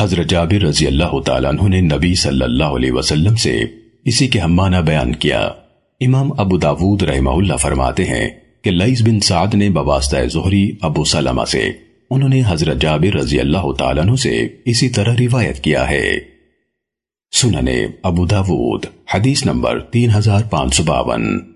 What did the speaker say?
حضرت جابر رضی اللہ تعالیٰ عنہ نے نبی صلی اللہ علیہ وسلم سے اسی کے ہمانہ بیان کیا۔ امام ابو داود رحمہ اللہ فرماتے ہیں کہ لئیس بن سعد نے بواسطہ زہری ابو سلمہ سے انہوں نے حضرت جابر رضی اللہ تعالیٰ عنہ سے اسی طرح روایت کیا ہے۔ سننے ابو داود، حدیث نمبر تین ہزار پانچ سو باون۔